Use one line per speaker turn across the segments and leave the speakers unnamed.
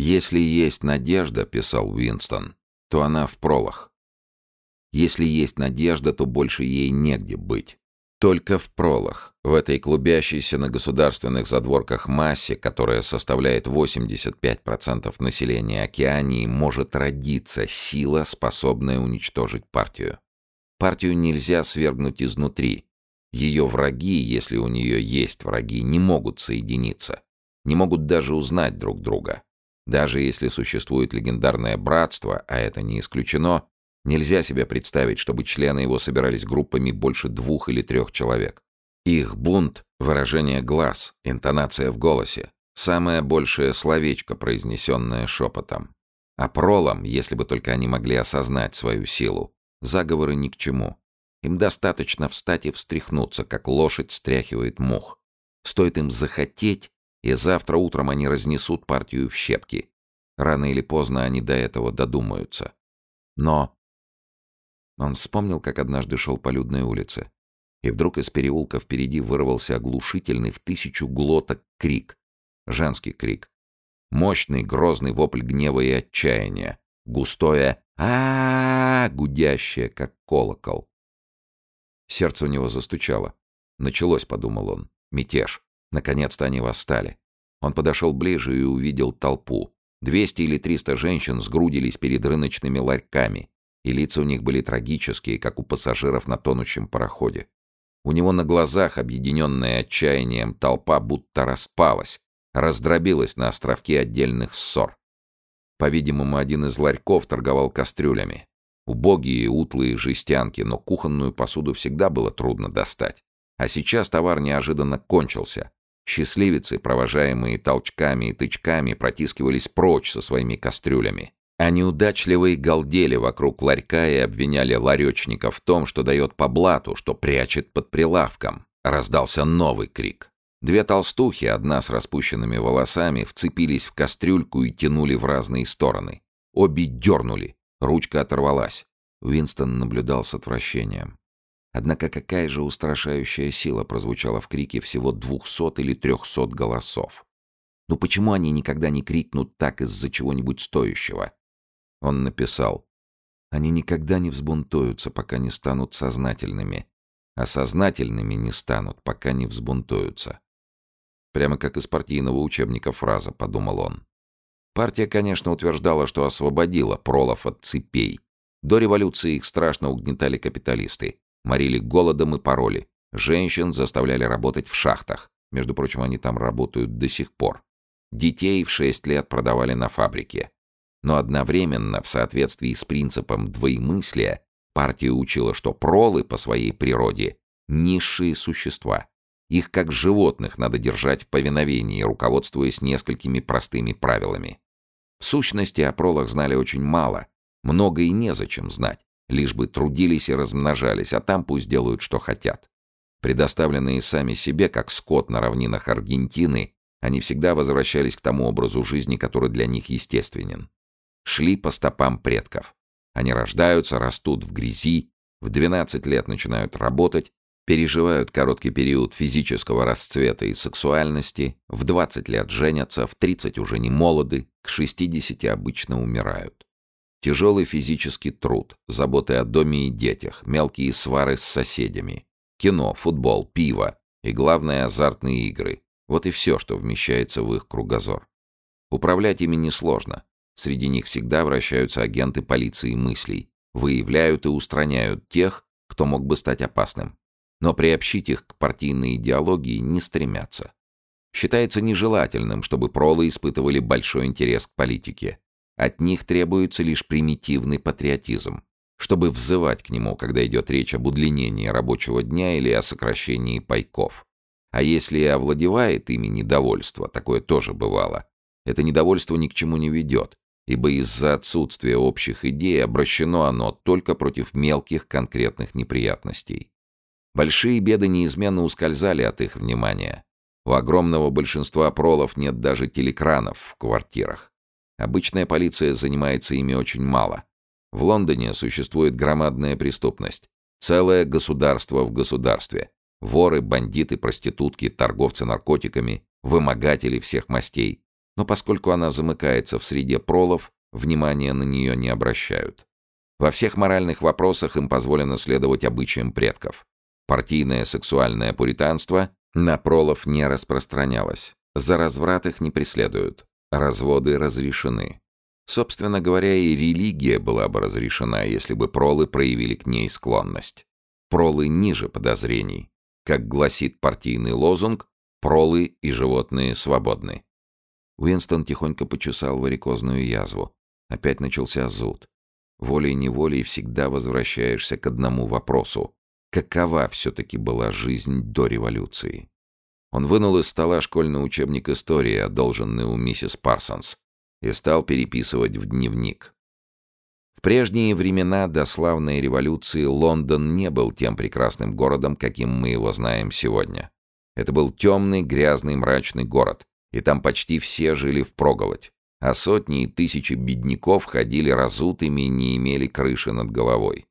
«Если есть надежда», — писал Уинстон, — «то она в пролах. Если есть надежда, то больше ей негде быть. Только в пролах, в этой клубящейся на государственных задворках массе, которая составляет 85% населения Океании, может родиться сила, способная уничтожить партию. Партию нельзя свергнуть изнутри. Ее враги, если у нее есть враги, не могут соединиться, не могут даже узнать друг друга. Даже если существует легендарное братство, а это не исключено, Нельзя себе представить, чтобы члены его собирались группами больше двух или трех человек. Их бунт — выражение глаз, интонация в голосе, самое большее словечко, произнесенное шепотом. А пролом, если бы только они могли осознать свою силу, заговоры ни к чему. Им достаточно встать и встряхнуться, как лошадь стряхивает мух. Стоит им захотеть, и завтра утром они разнесут партию в щепки. Рано или поздно они до этого додумаются. Но он вспомнил, как однажды шел по людной улице. И вдруг из переулка впереди вырвался оглушительный в тысячу глоток крик. Женский крик. Мощный, грозный вопль гнева и отчаяния. Густое а, гудящее, как колокол. Сердце у него застучало. Началось, подумал он. Мятеж. Наконец-то они восстали. Он подошел ближе и увидел толпу. Двести или триста женщин сгрудились перед рыночными ларьками и лица у них были трагические, как у пассажиров на тонущем пароходе. У него на глазах, объединенная отчаянием, толпа будто распалась, раздробилась на островки отдельных ссор. По-видимому, один из ларьков торговал кастрюлями. Убогие, утлые жестянки, но кухонную посуду всегда было трудно достать. А сейчас товар неожиданно кончился. Счастливицы, провожаемые толчками и тычками, протискивались прочь со своими кастрюлями. А неудачливые галдели вокруг ларька и обвиняли ларечника в том, что дает по блату, что прячет под прилавком. Раздался новый крик. Две толстухи, одна с распущенными волосами, вцепились в кастрюльку и тянули в разные стороны. Обе дернули. Ручка оторвалась. Уинстон наблюдал с отвращением. Однако какая же устрашающая сила прозвучала в крике всего двухсот или трехсот голосов. Ну почему они никогда не крикнут так из-за чего-нибудь стоящего? Он написал, «Они никогда не взбунтуются, пока не станут сознательными, а сознательными не станут, пока не взбунтуются». Прямо как из партийного учебника фраза, подумал он. Партия, конечно, утверждала, что освободила пролов от цепей. До революции их страшно угнетали капиталисты. Морили голодом и пароли. Женщин заставляли работать в шахтах. Между прочим, они там работают до сих пор. Детей в шесть лет продавали на фабрике. Но одновременно, в соответствии с принципом двоемыслия, партия учила, что пролы по своей природе — низшие существа. Их как животных надо держать в повиновении, руководствуясь несколькими простыми правилами. В сущности, о пролах знали очень мало, много и незачем знать, лишь бы трудились и размножались, а там пусть делают, что хотят. Предоставленные сами себе, как скот на равнинах Аргентины, они всегда возвращались к тому образу жизни, который для них естественен шли по стопам предков. Они рождаются, растут в грязи, в 12 лет начинают работать, переживают короткий период физического расцвета и сексуальности, в 20 лет женятся, в 30 уже не молоды, к 60 обычно умирают. Тяжелый физический труд, заботы о доме и детях, мелкие свары с соседями, кино, футбол, пиво и, главное, азартные игры. Вот и все, что вмещается в их кругозор. Управлять ими несложно. Среди них всегда вращаются агенты полиции мыслей, выявляют и устраняют тех, кто мог бы стать опасным. Но приобщить их к партийной идеологии не стремятся. Считается нежелательным, чтобы пролы испытывали большой интерес к политике. От них требуется лишь примитивный патриотизм, чтобы взывать к нему, когда идет речь об удлинении рабочего дня или о сокращении пайков. А если и овладевает ими недовольство, такое тоже бывало, это недовольство ни к чему не ведет, ибо из-за отсутствия общих идей обращено оно только против мелких конкретных неприятностей. Большие беды неизменно ускользали от их внимания. У огромного большинства пролов нет даже телекранов в квартирах. Обычная полиция занимается ими очень мало. В Лондоне существует громадная преступность. Целое государство в государстве. Воры, бандиты, проститутки, торговцы наркотиками, вымогатели всех мастей. Но поскольку она замыкается в среде пролов, внимания на нее не обращают. Во всех моральных вопросах им позволено следовать обычаям предков. Партийное сексуальное пуританство на пролов не распространялось. За разврат их не преследуют. Разводы разрешены. Собственно говоря, и религия была бы разрешена, если бы пролы проявили к ней склонность. Пролы ниже подозрений. Как гласит партийный лозунг, пролы и животные свободны. Уинстон тихонько почесал варикозную язву. Опять начался зуд. Волей-неволей всегда возвращаешься к одному вопросу. Какова все-таки была жизнь до революции? Он вынул из стола школьный учебник истории, одолженный у миссис Парсонс, и стал переписывать в дневник. В прежние времена до славной революции Лондон не был тем прекрасным городом, каким мы его знаем сегодня. Это был темный, грязный, мрачный город, и там почти все жили впроголодь, а сотни и тысячи бедняков ходили разутыми и не имели крыши над головой.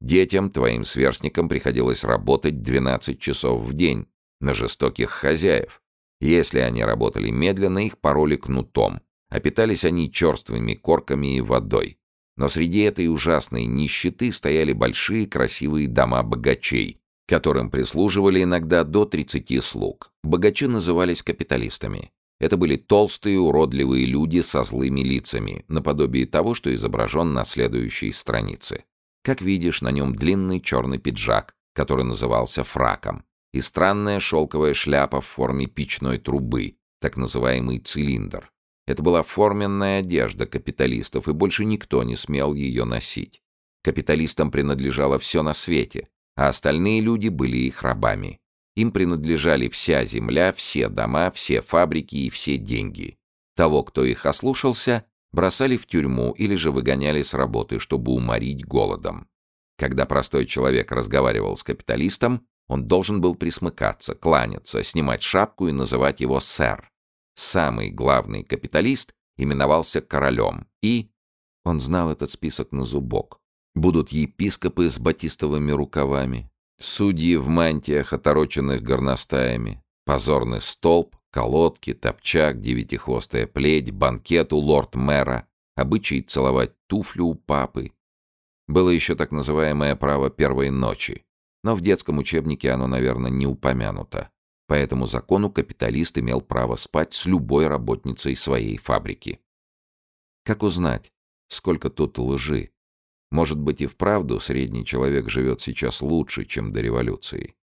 Детям, твоим сверстникам, приходилось работать 12 часов в день на жестоких хозяев. Если они работали медленно, их пороли кнутом, а питались они черствыми корками и водой. Но среди этой ужасной нищеты стояли большие красивые дома богачей, которым прислуживали иногда до 30 слуг. Богачи назывались капиталистами. Это были толстые, уродливые люди со злыми лицами, наподобие того, что изображен на следующей странице. Как видишь, на нем длинный черный пиджак, который назывался фраком, и странная шелковая шляпа в форме печной трубы, так называемый цилиндр. Это была форменная одежда капиталистов, и больше никто не смел ее носить. Капиталистам принадлежало все на свете, а остальные люди были их рабами. Им принадлежали вся земля, все дома, все фабрики и все деньги. Того, кто их ослушался, бросали в тюрьму или же выгоняли с работы, чтобы уморить голодом. Когда простой человек разговаривал с капиталистом, он должен был присмыкаться, кланяться, снимать шапку и называть его «сэр». Самый главный капиталист именовался королем, и... Он знал этот список на зубок. Будут епископы с батистовыми рукавами, судьи в мантиях, отороченных горностаями, позорный столб, колодки, топчак, девятихвостая плеть, банкет у лорд-мэра, обычай целовать туфлю у папы. Было еще так называемое право первой ночи, но в детском учебнике оно, наверное, не упомянуто. По этому закону капиталист имел право спать с любой работницей своей фабрики. Как узнать, сколько тут лжи? Может быть и вправду средний человек живет сейчас лучше, чем до революции.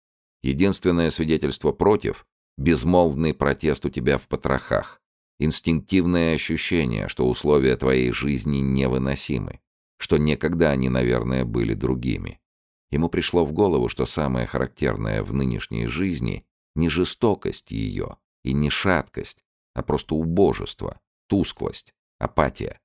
Единственное свидетельство против — безмолвный протест у тебя в потрохах. Инстинктивное ощущение, что условия твоей жизни невыносимы, что некогда они, наверное, были другими. Ему пришло в голову, что самое характерное в нынешней жизни не жестокость ее и не шаткость, а просто убожество, тусклость, апатия.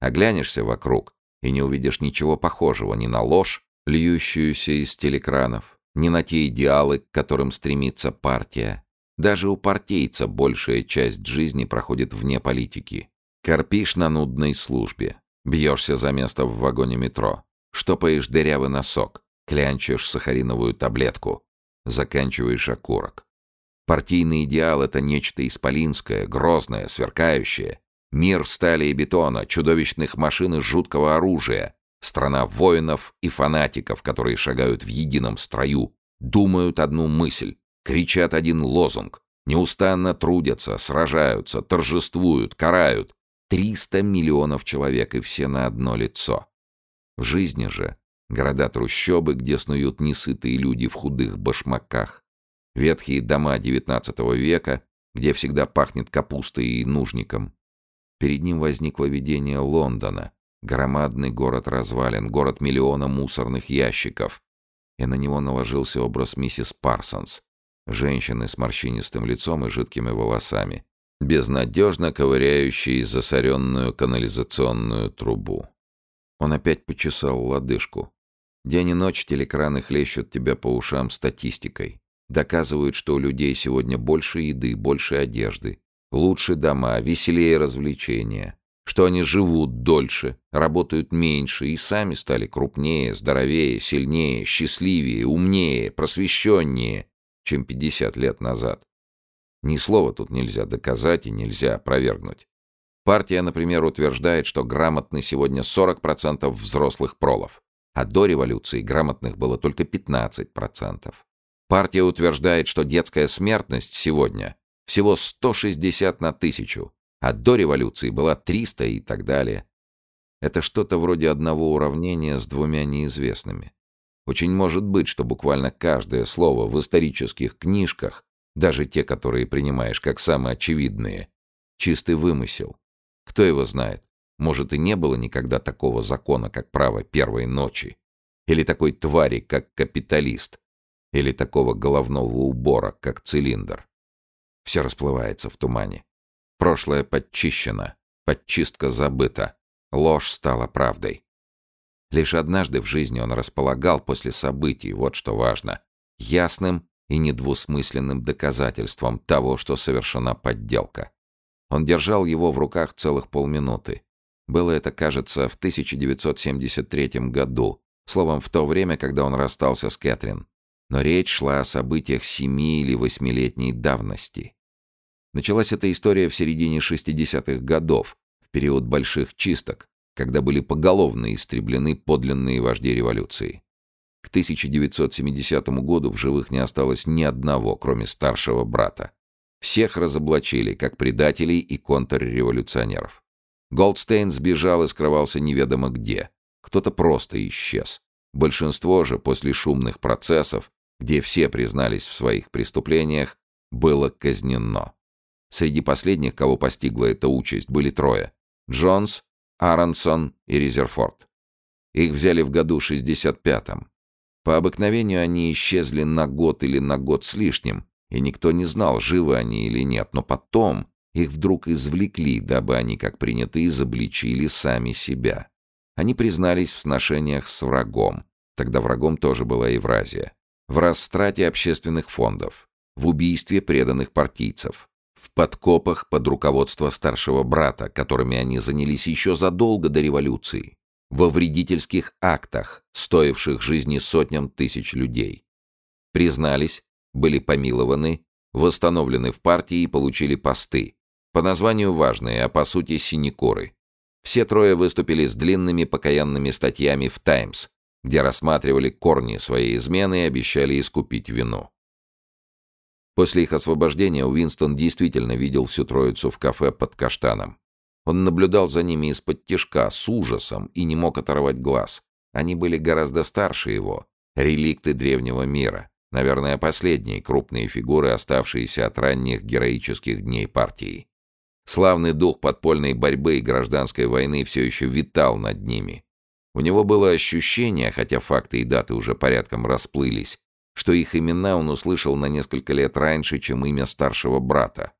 Оглянешься вокруг и не увидишь ничего похожего ни на ложь, льющуюся из телекранов, ни на те идеалы, к которым стремится партия. Даже у партийца большая часть жизни проходит вне политики. Корпишь на нудной службе, бьешься за место в вагоне метро, штопаешь дырявый носок, клянчишь сахариновую таблетку, заканчиваешь окурок. Партийный идеал — это нечто исполинское, грозное, сверкающее. Мир стали и бетона, чудовищных машин и жуткого оружия. Страна воинов и фанатиков, которые шагают в едином строю, думают одну мысль, кричат один лозунг, неустанно трудятся, сражаются, торжествуют, карают. Триста миллионов человек, и все на одно лицо. В жизни же Города-трущобы, где снуют несытые люди в худых башмаках. Ветхие дома XIX века, где всегда пахнет капустой и нужником. Перед ним возникло видение Лондона. Громадный город развалин, город миллиона мусорных ящиков. И на него наложился образ миссис Парсонс, женщины с морщинистым лицом и жидкими волосами, безнадежно ковыряющей засоренную канализационную трубу. Он опять почесал лодыжку. День и ночь телекраны хлещут тебя по ушам статистикой. Доказывают, что у людей сегодня больше еды, больше одежды, лучше дома, веселее развлечения, что они живут дольше, работают меньше и сами стали крупнее, здоровее, сильнее, счастливее, умнее, просвещеннее, чем 50 лет назад. Ни слова тут нельзя доказать и нельзя опровергнуть. Партия, например, утверждает, что грамотны сегодня 40% взрослых пролов, а до революции грамотных было только 15%. Партия утверждает, что детская смертность сегодня всего 160 на тысячу, а до революции была 300 и так далее. Это что-то вроде одного уравнения с двумя неизвестными. Очень может быть, что буквально каждое слово в исторических книжках, даже те, которые принимаешь как самые очевидные, чистый вымысел. Кто его знает? Может, и не было никогда такого закона, как право первой ночи. Или такой твари, как капиталист. Или такого головного убора, как цилиндр. Все расплывается в тумане. Прошлое подчищено, подчистка забыта. Ложь стала правдой. Лишь однажды в жизни он располагал после событий, вот что важно, ясным и недвусмысленным доказательством того, что совершена подделка. Он держал его в руках целых полминуты. Было это, кажется, в 1973 году, словом, в то время, когда он расстался с Кэтрин. Но речь шла о событиях семи- или восьмилетней давности. Началась эта история в середине 60-х годов, в период больших чисток, когда были поголовно истреблены подлинные вожди революции. К 1970 году в живых не осталось ни одного, кроме старшего брата. Всех разоблачили, как предателей и контрреволюционеров. Голдстейн сбежал и скрывался неведомо где. Кто-то просто исчез. Большинство же после шумных процессов, где все признались в своих преступлениях, было казнено. Среди последних, кого постигла эта участь, были трое. Джонс, Аронсон и Резерфорд. Их взяли в году 65-м. По обыкновению они исчезли на год или на год с лишним, и никто не знал, живы они или нет, но потом их вдруг извлекли, дабы они, как принято, изобличили сами себя. Они признались в сношениях с врагом, тогда врагом тоже была Евразия, в растрате общественных фондов, в убийстве преданных партийцев, в подкопах под руководство старшего брата, которыми они занялись еще задолго до революции, во вредительских актах, стоивших жизни сотням тысяч людей. Признались, были помилованы, восстановлены в партии и получили посты. По названию важные, а по сути синекоры. Все трое выступили с длинными покаянными статьями в «Таймс», где рассматривали корни своей измены и обещали искупить вину. После их освобождения Уинстон действительно видел всю троицу в кафе под каштаном. Он наблюдал за ними из-под тишка, с ужасом, и не мог оторвать глаз. Они были гораздо старше его, реликты древнего мира. Наверное, последние крупные фигуры, оставшиеся от ранних героических дней партии. Славный дух подпольной борьбы и гражданской войны все еще витал над ними. У него было ощущение, хотя факты и даты уже порядком расплылись, что их имена он услышал на несколько лет раньше, чем имя старшего брата.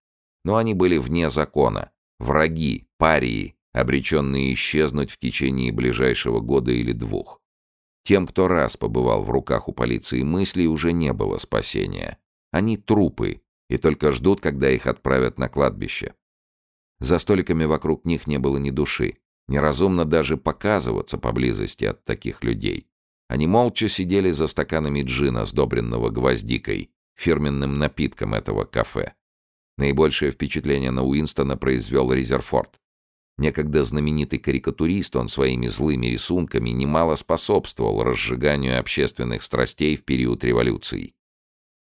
Но они были вне закона, враги, парии, обреченные исчезнуть в течение ближайшего года или двух. Тем, кто раз побывал в руках у полиции мыслей, уже не было спасения. Они трупы, и только ждут, когда их отправят на кладбище. За столиками вокруг них не было ни души. Неразумно даже показываться поблизости от таких людей. Они молча сидели за стаканами джина, сдобренного гвоздикой, фирменным напитком этого кафе. Наибольшее впечатление на Уинстона произвел Резерфорд. Некогда знаменитый карикатурист, он своими злыми рисунками немало способствовал разжиганию общественных страстей в период революции.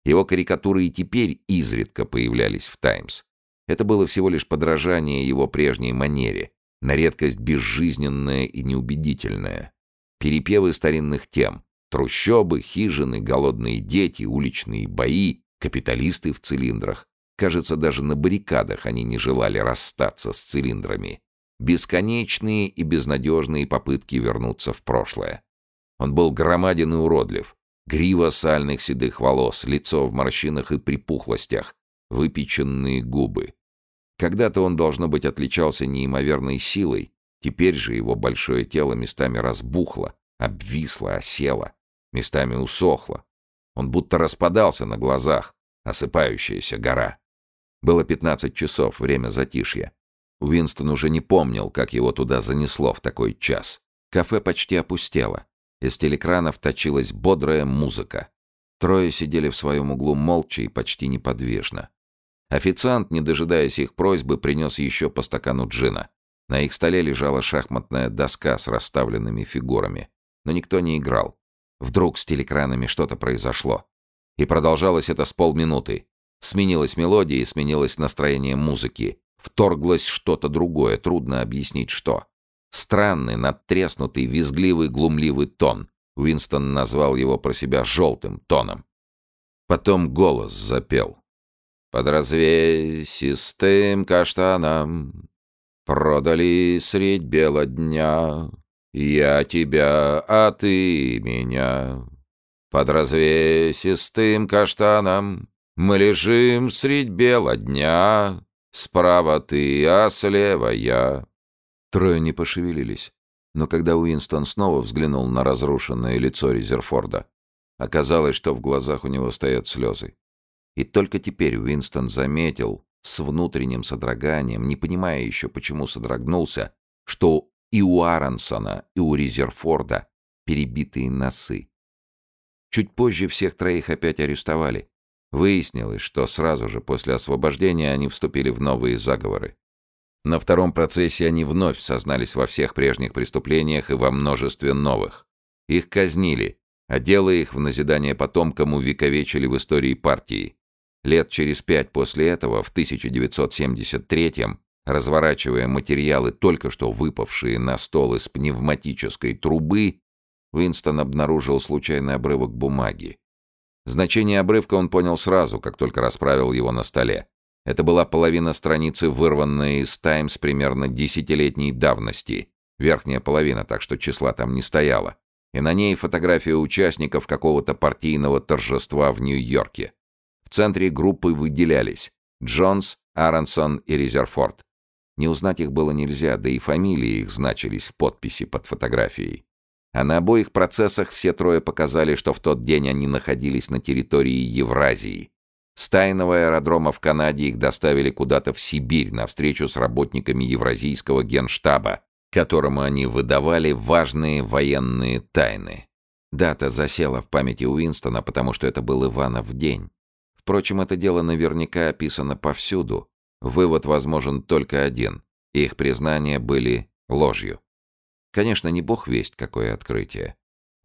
Его карикатуры и теперь изредка появлялись в «Таймс». Это было всего лишь подражание его прежней манере, на редкость безжизненное и неубедительное. Перепевы старинных тем — трущобы, хижины, голодные дети, уличные бои, капиталисты в цилиндрах. Кажется, даже на баррикадах они не желали расстаться с цилиндрами. Бесконечные и безнадежные попытки вернуться в прошлое. Он был громаден и уродлив. Грива сальных седых волос, лицо в морщинах и припухлостях, выпеченные губы. Когда-то он, должно быть, отличался неимоверной силой, теперь же его большое тело местами разбухло, обвисло, осело, местами усохло. Он будто распадался на глазах, осыпающаяся гора. Было пятнадцать часов, время затишья. Уинстон уже не помнил, как его туда занесло в такой час. Кафе почти опустело. Из телекранов точилась бодрая музыка. Трое сидели в своем углу молча и почти неподвижно. Официант, не дожидаясь их просьбы, принес еще по стакану джина. На их столе лежала шахматная доска с расставленными фигурами, но никто не играл. Вдруг с телекранами что-то произошло. И продолжалось это с полминуты. Сменилась мелодия и сменилось настроение музыки. Вторглось что-то другое, трудно объяснить что. Странный, надтреснутый, визгливый, глумливый тон. Уинстон назвал его про себя «желтым тоном». Потом голос запел. «Под развесистым каштаном продали средь бела дня я тебя, а ты меня. Под развесистым каштаном мы лежим средь бела дня, справа ты, а слева я». Трое не пошевелились. Но когда Уинстон снова взглянул на разрушенное лицо Резерфорда, оказалось, что в глазах у него стоят слезы. И только теперь Уинстон заметил, с внутренним содроганием, не понимая еще, почему содрогнулся, что и у Аронсона, и у Резерфорда перебитые носы. Чуть позже всех троих опять арестовали. Выяснилось, что сразу же после освобождения они вступили в новые заговоры. На втором процессе они вновь сознались во всех прежних преступлениях и во множестве новых. Их казнили, а дело их в назидание потомкам увековечили в истории партии. Лет через пять после этого, в 1973-м, разворачивая материалы, только что выпавшие на стол из пневматической трубы, Уинстон обнаружил случайный обрывок бумаги. Значение обрывка он понял сразу, как только расправил его на столе. Это была половина страницы, вырванная из «Таймс» примерно десятилетней давности. Верхняя половина, так что числа там не стояло. И на ней фотография участников какого-то партийного торжества в Нью-Йорке. В центре группы выделялись Джонс, Аронсон и Резерфорд. Не узнать их было нельзя, да и фамилии их значились в подписи под фотографией. А на обоих процессах все трое показали, что в тот день они находились на территории Евразии, с тайного аэродрома в Канаде их доставили куда-то в Сибирь на встречу с работниками Евразийского генштаба, которому они выдавали важные военные тайны. Дата засела в памяти Уинстона, потому что это был Иванов день. Впрочем, это дело наверняка описано повсюду. Вывод возможен только один. Их признания были ложью. Конечно, не бог весть, какое открытие.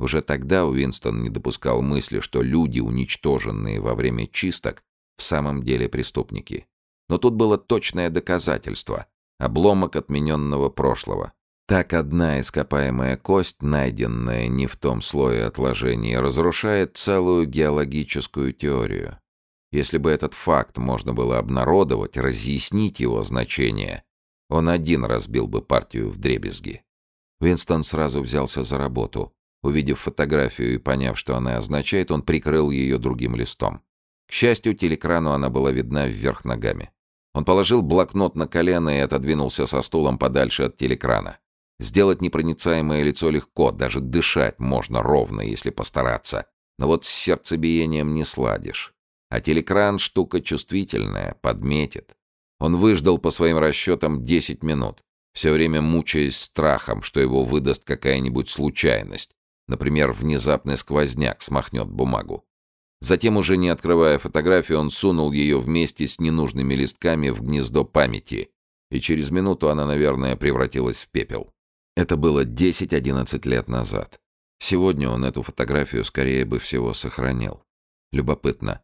Уже тогда Уинстон не допускал мысли, что люди, уничтоженные во время чисток, в самом деле преступники. Но тут было точное доказательство — обломок отмененного прошлого. Так одна ископаемая кость, найденная не в том слое отложений, разрушает целую геологическую теорию. Если бы этот факт можно было обнародовать, разъяснить его значение, он один разбил бы партию в дребезги. Винстон сразу взялся за работу. Увидев фотографию и поняв, что она означает, он прикрыл ее другим листом. К счастью, телекрану она была видна вверх ногами. Он положил блокнот на колено и отодвинулся со стулом подальше от телекрана. Сделать непроницаемое лицо легко, даже дышать можно ровно, если постараться. Но вот с сердцебиением не сладишь. А телекран — штука чувствительная, подметит. Он выждал по своим расчетам 10 минут, все время мучаясь страхом, что его выдаст какая-нибудь случайность, Например, внезапный сквозняк смахнет бумагу. Затем, уже не открывая фотографию, он сунул ее вместе с ненужными листками в гнездо памяти, и через минуту она, наверное, превратилась в пепел. Это было 10-11 лет назад. Сегодня он эту фотографию, скорее бы всего, сохранил. Любопытно.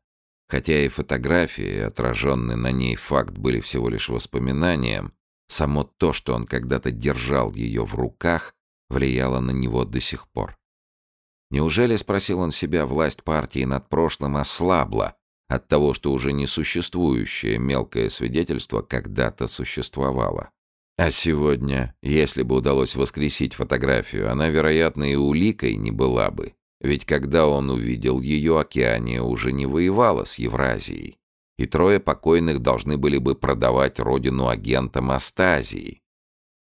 Хотя и фотографии, и отраженный на ней факт были всего лишь воспоминанием, само то, что он когда-то держал ее в руках, влияло на него до сих пор. Неужели, спросил он себя, власть партии над прошлым ослабла от того, что уже несуществующее мелкое свидетельство когда-то существовало? А сегодня, если бы удалось воскресить фотографию, она, вероятно, и уликой не была бы. Ведь когда он увидел ее, Океания уже не воевала с Евразией. И трое покойных должны были бы продавать родину агентам Астазии.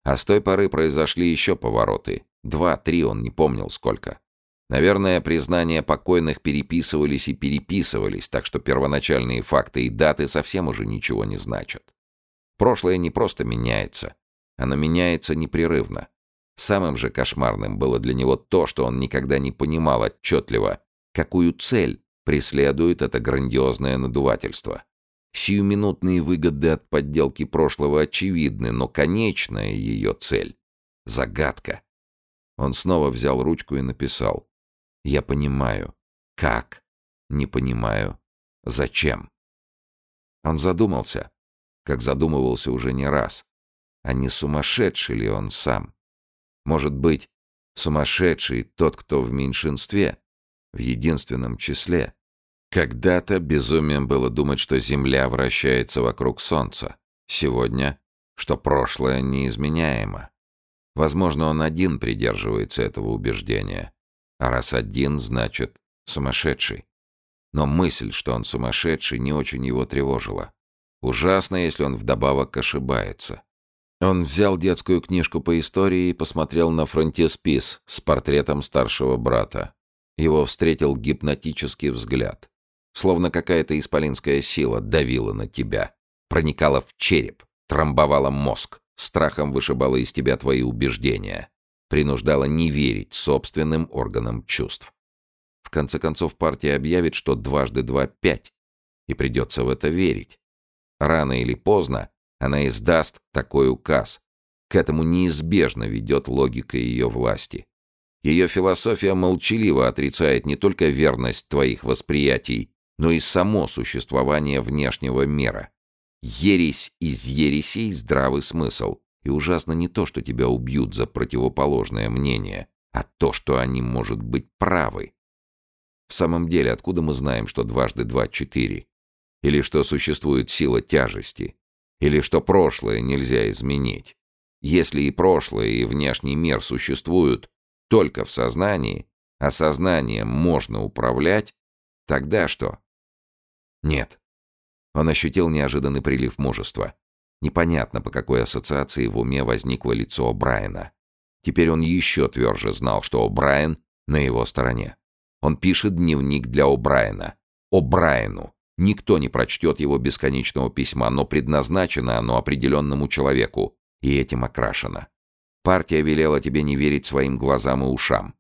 А с той поры произошли еще повороты. Два-три, он не помнил сколько. Наверное, признания покойных переписывались и переписывались, так что первоначальные факты и даты совсем уже ничего не значат. Прошлое не просто меняется, оно меняется непрерывно. Самым же кошмарным было для него то, что он никогда не понимал отчетливо, какую цель преследует это грандиозное надувательство. Сиюминутные выгоды от подделки прошлого очевидны, но конечная ее цель — загадка. Он снова взял ручку и написал. «Я понимаю. Как? Не понимаю. Зачем?» Он задумался, как задумывался уже не раз. А не сумасшедший ли он сам? Может быть, сумасшедший тот, кто в меньшинстве, в единственном числе? Когда-то безумием было думать, что Земля вращается вокруг Солнца. Сегодня, что прошлое неизменяемо. Возможно, он один придерживается этого убеждения. А раз один, значит, сумасшедший. Но мысль, что он сумасшедший, не очень его тревожила. Ужасно, если он вдобавок ошибается. Он взял детскую книжку по истории и посмотрел на фронтиспис с портретом старшего брата. Его встретил гипнотический взгляд. Словно какая-то исполинская сила давила на тебя, проникала в череп, трамбовала мозг, страхом вышибала из тебя твои убеждения, принуждала не верить собственным органам чувств. В конце концов, партия объявит, что дважды два — пять, и придется в это верить. Рано или поздно она издаст такой указ. К этому неизбежно ведет логика ее власти. Ее философия молчаливо отрицает не только верность твоих восприятий, но и само существование внешнего мира. Ересь из ересей — здравый смысл. И ужасно не то, что тебя убьют за противоположное мнение, а то, что они, может быть, правы. В самом деле, откуда мы знаем, что дважды два — четыре? Или что существует сила тяжести? Или что прошлое нельзя изменить? Если и прошлое, и внешний мир существуют только в сознании, а сознанием можно управлять, тогда что? Нет. Он ощутил неожиданный прилив мужества. Непонятно, по какой ассоциации в уме возникло лицо Брайана. Теперь он еще тверже знал, что О'Брайен на его стороне. Он пишет дневник для О'Брайена. О'Брайену. Никто не прочтет его бесконечного письма, но предназначено оно определенному человеку, и этим окрашено. Партия велела тебе не верить своим глазам и ушам.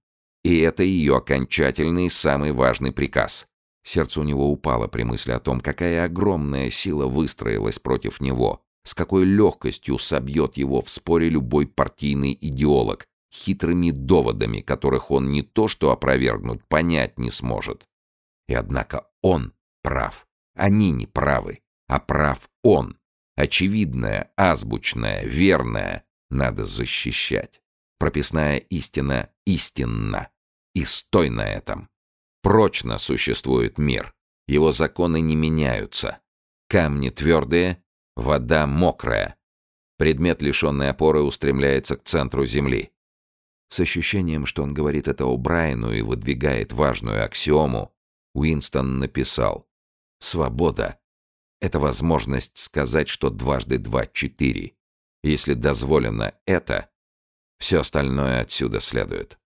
И это ее окончательный самый важный приказ. Сердце у него упало при мысли о том, какая огромная сила выстроилась против него, с какой легкостью собьет его в споре любой партийный идеолог, хитрыми доводами, которых он не то что опровергнуть, понять не сможет. И однако он прав. Они не правы, а прав он. Очевидное, азбучное, верное надо защищать. Прописная истина истинна. И стой на этом. Прочно существует мир. Его законы не меняются. Камни твердые, вода мокрая. Предмет, лишенный опоры, устремляется к центру Земли. С ощущением, что он говорит это о Брайану и выдвигает важную аксиому, Уинстон написал Свобода — это возможность сказать, что дважды два — четыре. Если дозволено это, все остальное отсюда следует.